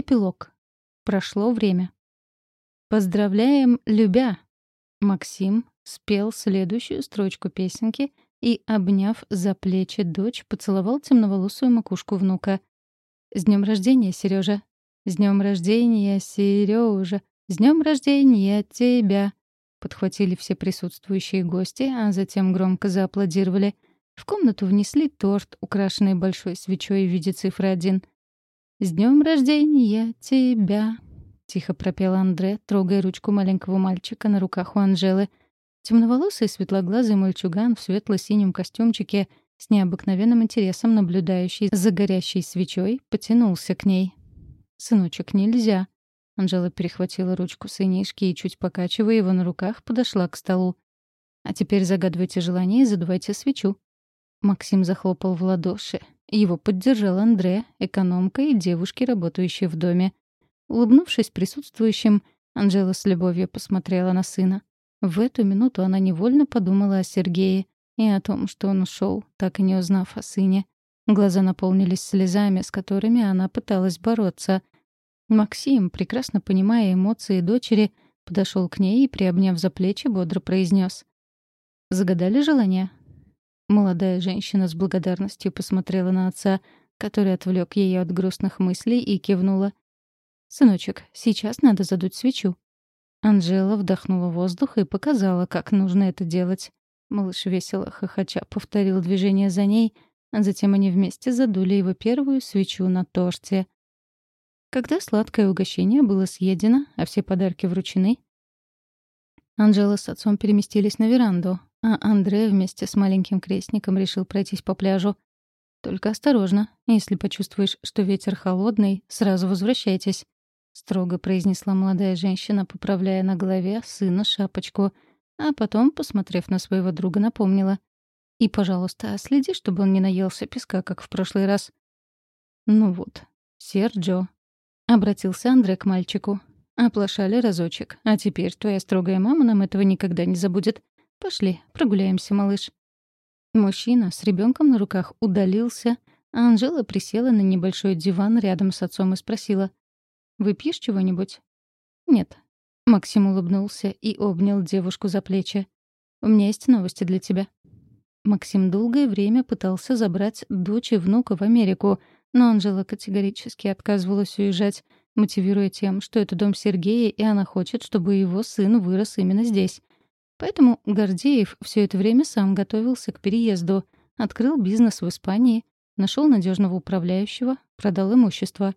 Эпилог. Прошло время. «Поздравляем, любя!» Максим спел следующую строчку песенки и, обняв за плечи дочь, поцеловал темноволосую макушку внука. «С днем рождения, Сережа! С днем рождения, Сережа! С днем рождения тебя!» Подхватили все присутствующие гости, а затем громко зааплодировали. В комнату внесли торт, украшенный большой свечой в виде цифры один. «С днем рождения тебя!» — тихо пропел Андре, трогая ручку маленького мальчика на руках у Анжелы. Темноволосый светлоглазый мальчуган в светло-синем костюмчике с необыкновенным интересом, наблюдающий за горящей свечой, потянулся к ней. «Сыночек, нельзя!» Анжела перехватила ручку сынишки и, чуть покачивая его на руках, подошла к столу. «А теперь загадывайте желание и задувайте свечу». Максим захлопал в ладоши. Его поддержал Андре, экономка и девушки, работающие в доме. Улыбнувшись присутствующим, Анжела с любовью посмотрела на сына. В эту минуту она невольно подумала о Сергее и о том, что он ушел, так и не узнав о сыне. Глаза наполнились слезами, с которыми она пыталась бороться. Максим, прекрасно понимая эмоции дочери, подошел к ней и, приобняв за плечи, бодро произнес: «Загадали желание?» Молодая женщина с благодарностью посмотрела на отца, который отвлек ее от грустных мыслей и кивнула. «Сыночек, сейчас надо задуть свечу». Анжела вдохнула воздух и показала, как нужно это делать. Малыш весело хохоча повторил движение за ней, а затем они вместе задули его первую свечу на торте — когда сладкое угощение было съедено, а все подарки вручены, Анжела с отцом переместились на веранду, а Андре вместе с маленьким крестником решил пройтись по пляжу. «Только осторожно. Если почувствуешь, что ветер холодный, сразу возвращайтесь», — строго произнесла молодая женщина, поправляя на голове сына шапочку, а потом, посмотрев на своего друга, напомнила. «И, пожалуйста, следи, чтобы он не наелся песка, как в прошлый раз». «Ну вот, Серджо, Обратился Андре к мальчику. «Оплошали разочек. А теперь твоя строгая мама нам этого никогда не забудет. Пошли, прогуляемся, малыш». Мужчина с ребенком на руках удалился, а Анжела присела на небольшой диван рядом с отцом и спросила. «Выпьешь чего-нибудь?» «Нет». Максим улыбнулся и обнял девушку за плечи. «У меня есть новости для тебя». Максим долгое время пытался забрать дочь и внука в Америку, но Анжела категорически отказывалась уезжать, мотивируя тем, что это дом Сергея, и она хочет, чтобы его сын вырос именно здесь. Поэтому Гордеев все это время сам готовился к переезду, открыл бизнес в Испании, нашел надежного управляющего, продал имущество.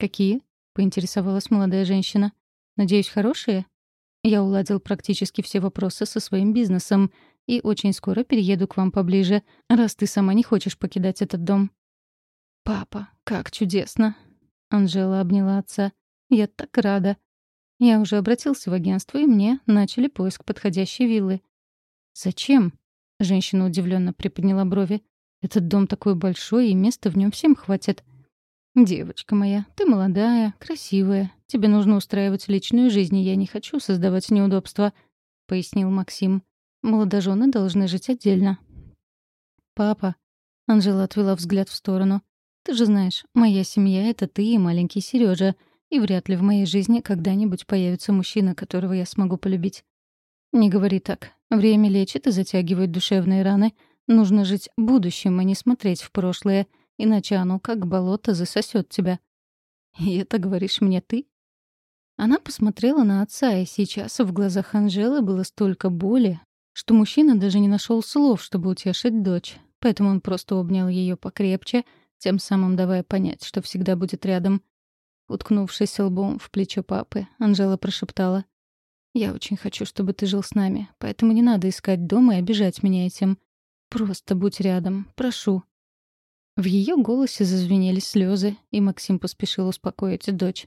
«Какие?» — поинтересовалась молодая женщина. «Надеюсь, хорошие?» Я уладил практически все вопросы со своим бизнесом и очень скоро перееду к вам поближе, раз ты сама не хочешь покидать этот дом. «Папа, как чудесно!» Анжела обняла отца. «Я так рада!» Я уже обратился в агентство, и мне начали поиск подходящей виллы. «Зачем?» — женщина удивленно приподняла брови. «Этот дом такой большой, и места в нем всем хватит». «Девочка моя, ты молодая, красивая. Тебе нужно устраивать личную жизнь, и я не хочу создавать неудобства», — пояснил Максим. «Молодожены должны жить отдельно». «Папа», — Анжела отвела взгляд в сторону, ты же знаешь, моя семья — это ты и маленький Сережа, и вряд ли в моей жизни когда-нибудь появится мужчина, которого я смогу полюбить. Не говори так. Время лечит и затягивает душевные раны. Нужно жить будущим, а не смотреть в прошлое, иначе оно, как болото, засосет тебя. И это говоришь мне ты? Она посмотрела на отца, и сейчас в глазах Анжелы было столько боли, что мужчина даже не нашел слов, чтобы утешить дочь. Поэтому он просто обнял ее покрепче — тем самым давая понять, что всегда будет рядом. Уткнувшись лбом в плечо папы, Анжела прошептала. «Я очень хочу, чтобы ты жил с нами, поэтому не надо искать дома и обижать меня этим. Просто будь рядом, прошу». В ее голосе зазвенели слезы, и Максим поспешил успокоить дочь.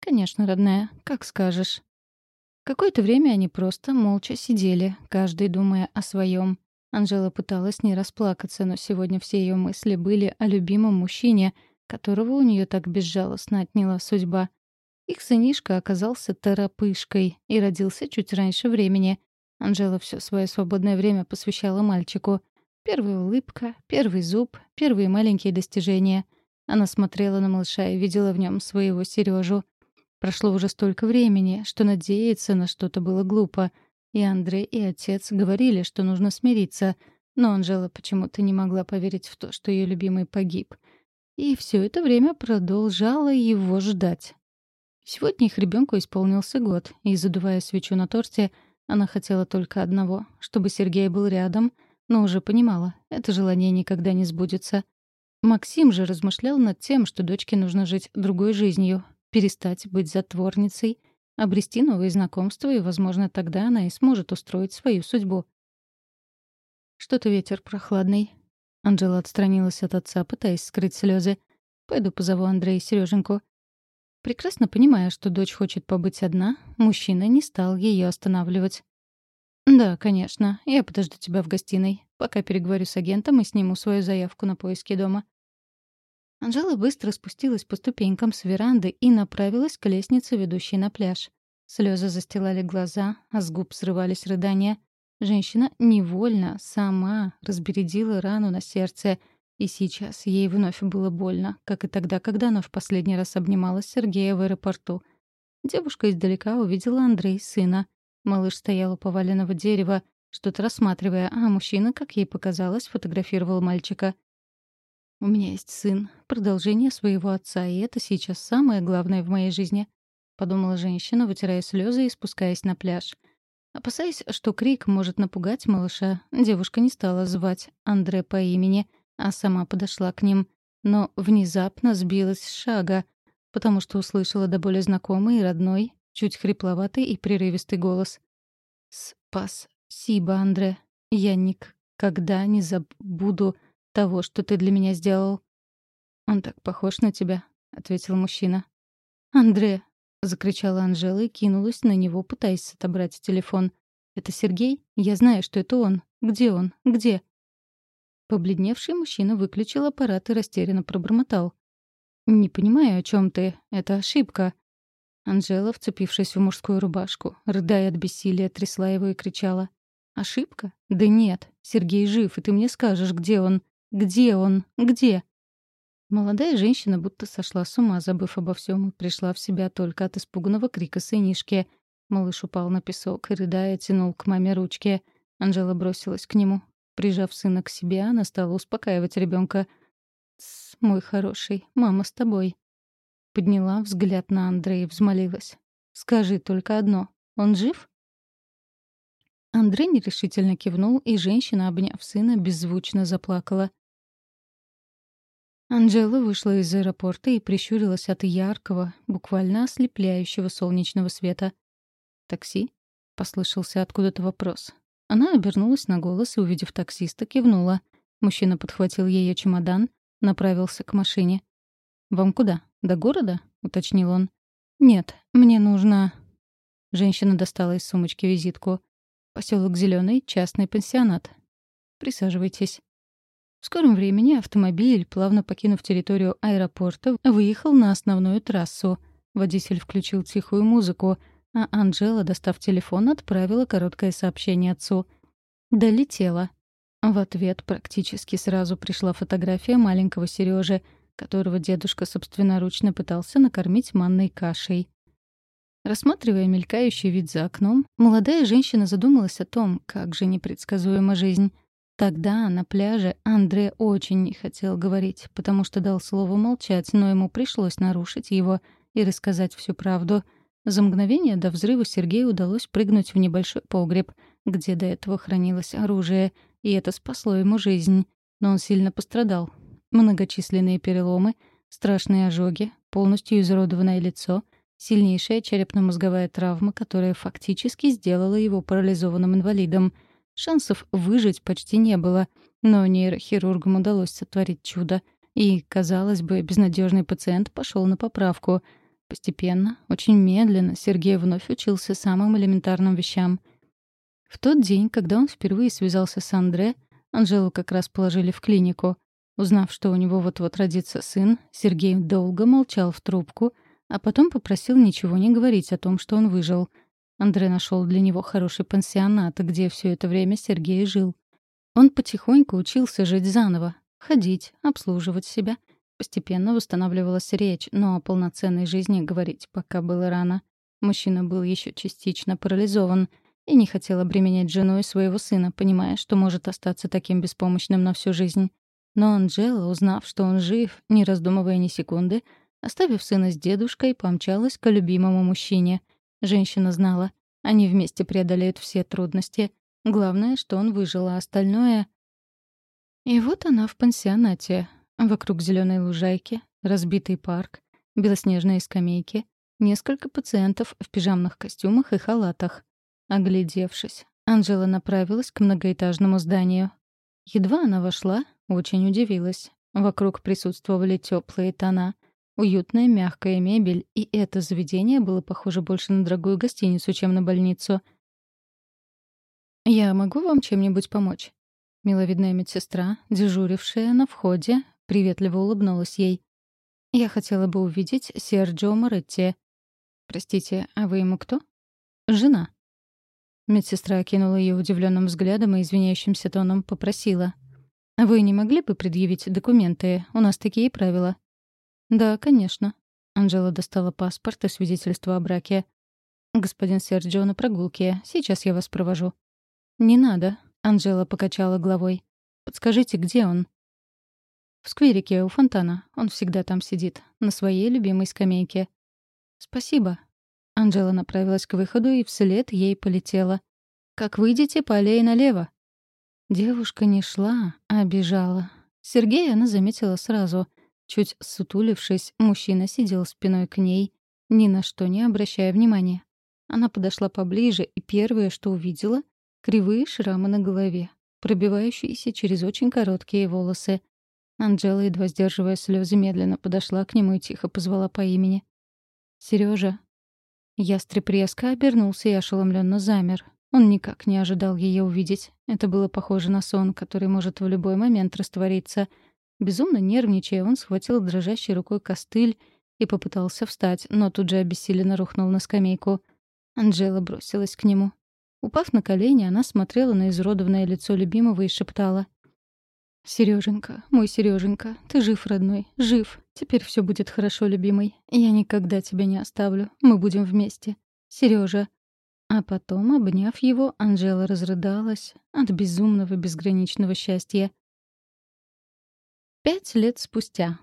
«Конечно, родная, как скажешь». Какое-то время они просто молча сидели, каждый думая о своем. Анжела пыталась не расплакаться, но сегодня все ее мысли были о любимом мужчине, которого у нее так безжалостно отняла судьба. Их сынишка оказался торопышкой и родился чуть раньше времени. Анжела все свое свободное время посвящала мальчику. Первая улыбка, первый зуб, первые маленькие достижения. Она смотрела на малыша и видела в нем своего Сережу. Прошло уже столько времени, что надеяться на что-то было глупо. И Андрей, и отец говорили, что нужно смириться, но Анжела почему-то не могла поверить в то, что ее любимый погиб. И все это время продолжала его ждать. Сегодня их ребенку исполнился год, и, задувая свечу на торте, она хотела только одного — чтобы Сергей был рядом, но уже понимала, это желание никогда не сбудется. Максим же размышлял над тем, что дочке нужно жить другой жизнью, перестать быть затворницей, обрести новые знакомства, и, возможно, тогда она и сможет устроить свою судьбу. Что-то ветер прохладный. Анжела отстранилась от отца, пытаясь скрыть слезы. «Пойду позову Андрея и Сереженьку». Прекрасно понимая, что дочь хочет побыть одна, мужчина не стал ее останавливать. «Да, конечно. Я подожду тебя в гостиной. Пока переговорю с агентом и сниму свою заявку на поиски дома». Анжела быстро спустилась по ступенькам с веранды и направилась к лестнице, ведущей на пляж. Слезы застилали глаза, а с губ срывались рыдания. Женщина невольно, сама разбередила рану на сердце, и сейчас ей вновь было больно, как и тогда, когда она в последний раз обнимала Сергея в аэропорту. Девушка издалека увидела Андрей, сына. Малыш стоял у поваленного дерева, что-то рассматривая, а мужчина, как ей показалось, фотографировал мальчика — у меня есть сын, продолжение своего отца, и это сейчас самое главное в моей жизни», — подумала женщина, вытирая слезы и спускаясь на пляж. Опасаясь, что крик может напугать малыша, девушка не стала звать Андре по имени, а сама подошла к ним, но внезапно сбилась с шага, потому что услышала до боли знакомый и родной, чуть хрипловатый и прерывистый голос. «Спасибо, Андре. Я никогда не забуду того, что ты для меня сделал». «Он так похож на тебя», — ответил мужчина. «Андре!» — закричала Анжела и кинулась на него, пытаясь отобрать телефон. «Это Сергей? Я знаю, что это он. Где он? Где?» Побледневший мужчина выключил аппарат и растерянно пробормотал. «Не понимаю, о чем ты. Это ошибка». Анжела, вцепившись в мужскую рубашку, рыдая от бессилия, трясла его и кричала. «Ошибка? Да нет. Сергей жив, и ты мне скажешь, где он. Где он? Где?» Молодая женщина будто сошла с ума, забыв обо всем, и пришла в себя только от испуганного крика сынишки. Малыш упал на песок и, рыдая, тянул к маме ручки. Анжела бросилась к нему. Прижав сына к себе, она стала успокаивать ребенка. «Мой хороший, мама с тобой». Подняла взгляд на Андрея и взмолилась. «Скажи только одно. Он жив?» Андрей нерешительно кивнул, и женщина, обняв сына, беззвучно заплакала. Анжела вышла из аэропорта и прищурилась от яркого, буквально ослепляющего солнечного света. «Такси?» — послышался откуда-то вопрос. Она обернулась на голос и, увидев таксиста, кивнула. Мужчина подхватил ее чемодан, направился к машине. «Вам куда? До города?» — уточнил он. «Нет, мне нужно...» Женщина достала из сумочки визитку. Поселок Зеленый, частный пансионат. Присаживайтесь. В скором времени автомобиль, плавно покинув территорию аэропорта, выехал на основную трассу. Водитель включил тихую музыку, а Анжела, достав телефон, отправила короткое сообщение отцу. «Долетела». В ответ практически сразу пришла фотография маленького Сережи, которого дедушка собственноручно пытался накормить манной кашей. Рассматривая мелькающий вид за окном, молодая женщина задумалась о том, как же непредсказуема жизнь. Тогда, на пляже, Андре очень не хотел говорить, потому что дал слово молчать, но ему пришлось нарушить его и рассказать всю правду. За мгновение до взрыва Сергею удалось прыгнуть в небольшой погреб, где до этого хранилось оружие, и это спасло ему жизнь. Но он сильно пострадал. Многочисленные переломы, страшные ожоги, полностью изуродованное лицо — Сильнейшая черепно-мозговая травма, которая фактически сделала его парализованным инвалидом. Шансов выжить почти не было, но нейрохирургам удалось сотворить чудо. И, казалось бы, безнадежный пациент пошел на поправку. Постепенно, очень медленно, Сергей вновь учился самым элементарным вещам. В тот день, когда он впервые связался с Андре, Анжелу как раз положили в клинику. Узнав, что у него вот-вот родится сын, Сергей долго молчал в трубку — а потом попросил ничего не говорить о том, что он выжил. Андрей нашел для него хороший пансионат, где все это время Сергей жил. Он потихоньку учился жить заново, ходить, обслуживать себя Постепенно восстанавливалась речь, но о полноценной жизни говорить пока было рано. Мужчина был еще частично парализован и не хотел обременять жену и своего сына, понимая, что может остаться таким беспомощным на всю жизнь. Но Анджела, узнав, что он жив, не раздумывая ни секунды, оставив сына с дедушкой, помчалась к любимому мужчине. Женщина знала, они вместе преодолеют все трудности. Главное, что он выжил, а остальное... И вот она в пансионате. Вокруг зеленой лужайки, разбитый парк, белоснежные скамейки, несколько пациентов в пижамных костюмах и халатах. Оглядевшись, Анжела направилась к многоэтажному зданию. Едва она вошла, очень удивилась. Вокруг присутствовали теплые тона, уютная мягкая мебель, и это заведение было похоже больше на дорогую гостиницу, чем на больницу. «Я могу вам чем-нибудь помочь?» Миловидная медсестра, дежурившая на входе, приветливо улыбнулась ей. «Я хотела бы увидеть Серджио Моретти». «Простите, а вы ему кто?» «Жена». Медсестра окинула ее удивленным взглядом и извиняющимся тоном попросила. «Вы не могли бы предъявить документы? У нас такие правила». «Да, конечно». Анжела достала паспорт и свидетельство о браке. «Господин Серджио на прогулке. Сейчас я вас провожу». «Не надо», — Анжела покачала головой. «Подскажите, где он?» «В скверике у фонтана. Он всегда там сидит. На своей любимой скамейке». «Спасибо». Анжела направилась к выходу и вслед ей полетела. «Как выйдете, по аллее налево». Девушка не шла, а бежала. Сергея она заметила сразу. Чуть сутулившись, мужчина сидел спиной к ней, ни на что не обращая внимания. Она подошла поближе, и первое, что увидела — кривые шрамы на голове, пробивающиеся через очень короткие волосы. Анжела, едва сдерживая слезы, медленно подошла к нему и тихо позвала по имени. «Серёжа». Ястреб резко обернулся и ошеломленно замер. Он никак не ожидал ее увидеть. Это было похоже на сон, который может в любой момент раствориться. Безумно нервничая, он схватил дрожащей рукой костыль и попытался встать, но тут же обессиленно рухнул на скамейку. Анжела бросилась к нему. Упав на колени, она смотрела на изуродованное лицо любимого и шептала. «Серёженька, мой Серёженька, ты жив, родной, жив. Теперь все будет хорошо, любимый. Я никогда тебя не оставлю. Мы будем вместе. Серёжа, а потом, обняв его, Анжела разрыдалась от безумного безграничного счастья. Пять лет спустя.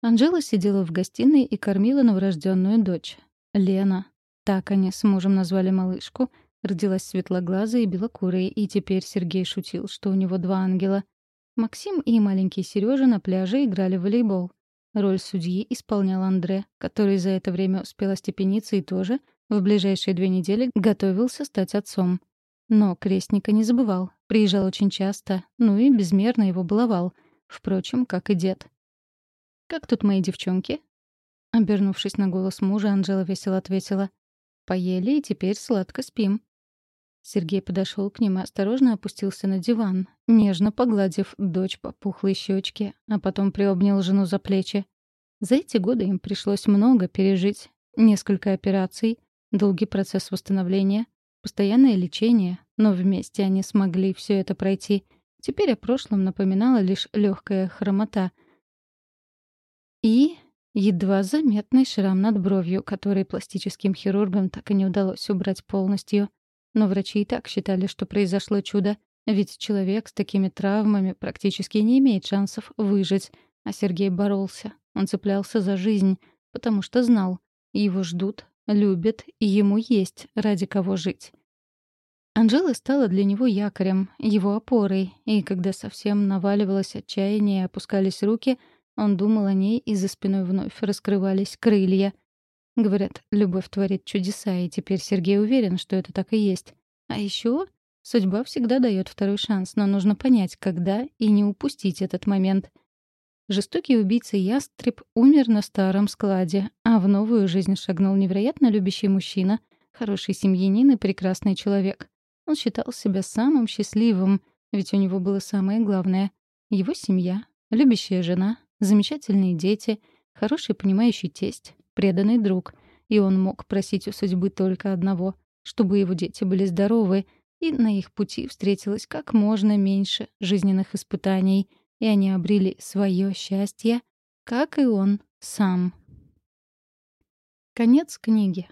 Анжела сидела в гостиной и кормила новорожденную дочь. Лена. Так они с мужем назвали малышку. Родилась светлоглазой и белокурой, и теперь Сергей шутил, что у него два ангела. Максим и маленький Сережа на пляже играли в волейбол. Роль судьи исполнял Андре, который за это время успел остепениться и тоже — в ближайшие две недели готовился стать отцом. Но крестника не забывал, приезжал очень часто, ну и безмерно его баловал. Впрочем, как и дед. «Как тут мои девчонки?» Обернувшись на голос мужа, Анжела весело ответила. «Поели и теперь сладко спим». Сергей подошел к ним и осторожно опустился на диван, нежно погладив дочь по пухлой щечке, а потом приобнял жену за плечи. За эти годы им пришлось много пережить. Несколько операций, долгий процесс восстановления, постоянное лечение, но вместе они смогли все это пройти. Теперь о прошлом напоминала лишь легкая хромота. И едва заметный шрам над бровью, который пластическим хирургам так и не удалось убрать полностью. Но врачи и так считали, что произошло чудо, ведь человек с такими травмами практически не имеет шансов выжить. А Сергей боролся. Он цеплялся за жизнь, потому что знал, его ждут, любит, и ему есть ради кого жить. Анжела стала для него якорем, его опорой, и когда совсем наваливалось отчаяние и опускались руки, он думал о ней, и за спиной вновь раскрывались крылья. Говорят, любовь творит чудеса, и теперь Сергей уверен, что это так и есть. А еще судьба всегда дает второй шанс, но нужно понять, когда, и не упустить этот момент — Жестокий убийца Ястреб умер на старом складе, а в новую жизнь шагнул невероятно любящий мужчина, хороший семьянин и прекрасный человек. Он считал себя самым счастливым, ведь у него было самое главное — его семья, любящая жена, замечательные дети, хороший понимающий тесть, преданный друг. И он мог просить у судьбы только одного — чтобы его дети были здоровы, и на их пути встретилось как можно меньше жизненных испытаний — и они обрели свое счастье, как и он сам. Конец книги.